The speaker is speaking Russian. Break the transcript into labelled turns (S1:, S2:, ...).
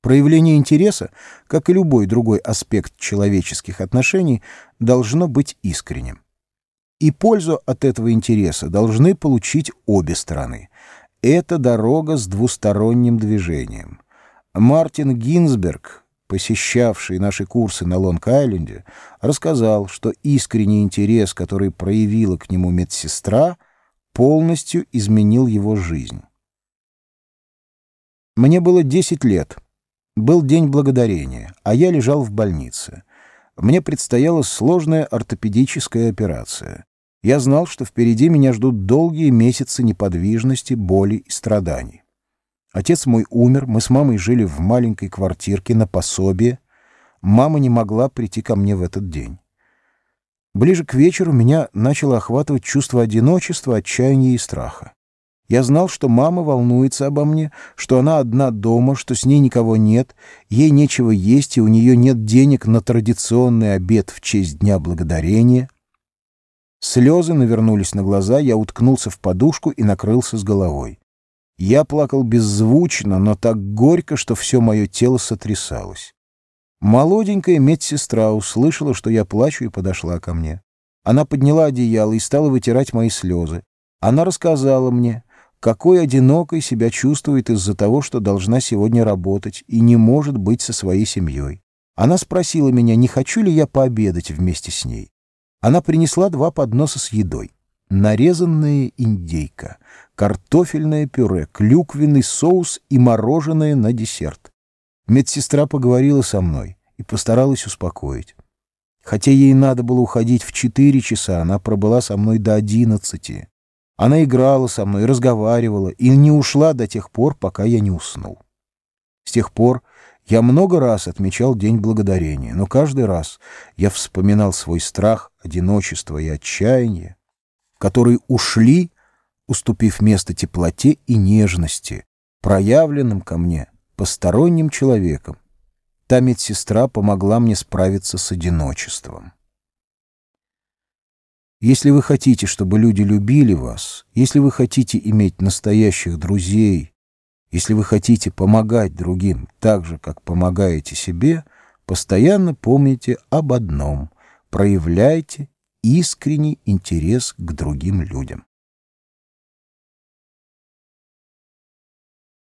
S1: Проявление интереса, как и любой другой аспект человеческих отношений, должно быть искренним. И пользу от этого интереса должны получить обе стороны. Это дорога с двусторонним движением. Мартин Гинзберг, посещавший наши курсы на Лонг-Айленде, рассказал, что искренний интерес, который проявила к нему медсестра, полностью изменил его жизнь. Мне было 10 лет. Был день благодарения, а я лежал в больнице. Мне предстояла сложная ортопедическая операция. Я знал, что впереди меня ждут долгие месяцы неподвижности, боли и страданий. Отец мой умер, мы с мамой жили в маленькой квартирке на пособие. Мама не могла прийти ко мне в этот день. Ближе к вечеру меня начало охватывать чувство одиночества, отчаяния и страха. Я знал, что мама волнуется обо мне, что она одна дома, что с ней никого нет, ей нечего есть, и у нее нет денег на традиционный обед в честь Дня Благодарения. Слезы навернулись на глаза, я уткнулся в подушку и накрылся с головой. Я плакал беззвучно, но так горько, что все мое тело сотрясалось. Молоденькая медсестра услышала, что я плачу, и подошла ко мне. Она подняла одеяло и стала вытирать мои слезы. Она рассказала мне, какой одинокой себя чувствует из-за того, что должна сегодня работать и не может быть со своей семьей. Она спросила меня, не хочу ли я пообедать вместе с ней. Она принесла два подноса с едой. Нарезанная индейка, картофельное пюре, клюквенный соус и мороженое на десерт. Медсестра поговорила со мной и постаралась успокоить. Хотя ей надо было уходить в четыре часа, она пробыла со мной до одиннадцати. Она играла со мной, разговаривала и не ушла до тех пор, пока я не уснул. С тех пор я много раз отмечал День Благодарения, но каждый раз я вспоминал свой страх, одиночество и отчаяние, которые ушли, уступив место теплоте и нежности, проявленным ко мне посторонним человеком. Та медсестра помогла мне справиться с одиночеством. Если вы хотите, чтобы люди любили вас, если вы хотите иметь настоящих друзей, если вы хотите помогать другим так же, как помогаете себе, постоянно помните об одном — проявляйте искренний интерес к другим людям.